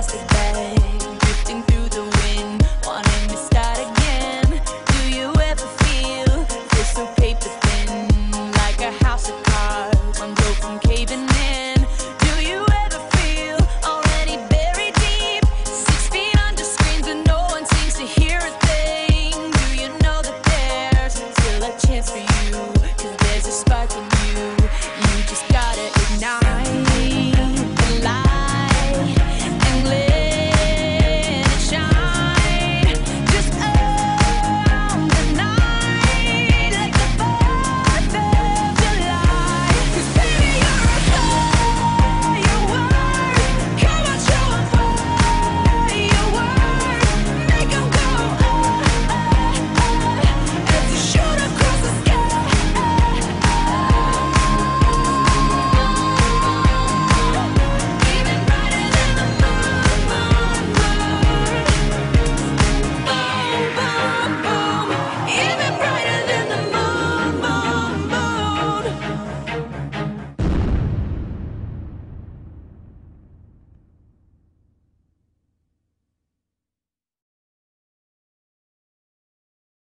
plastic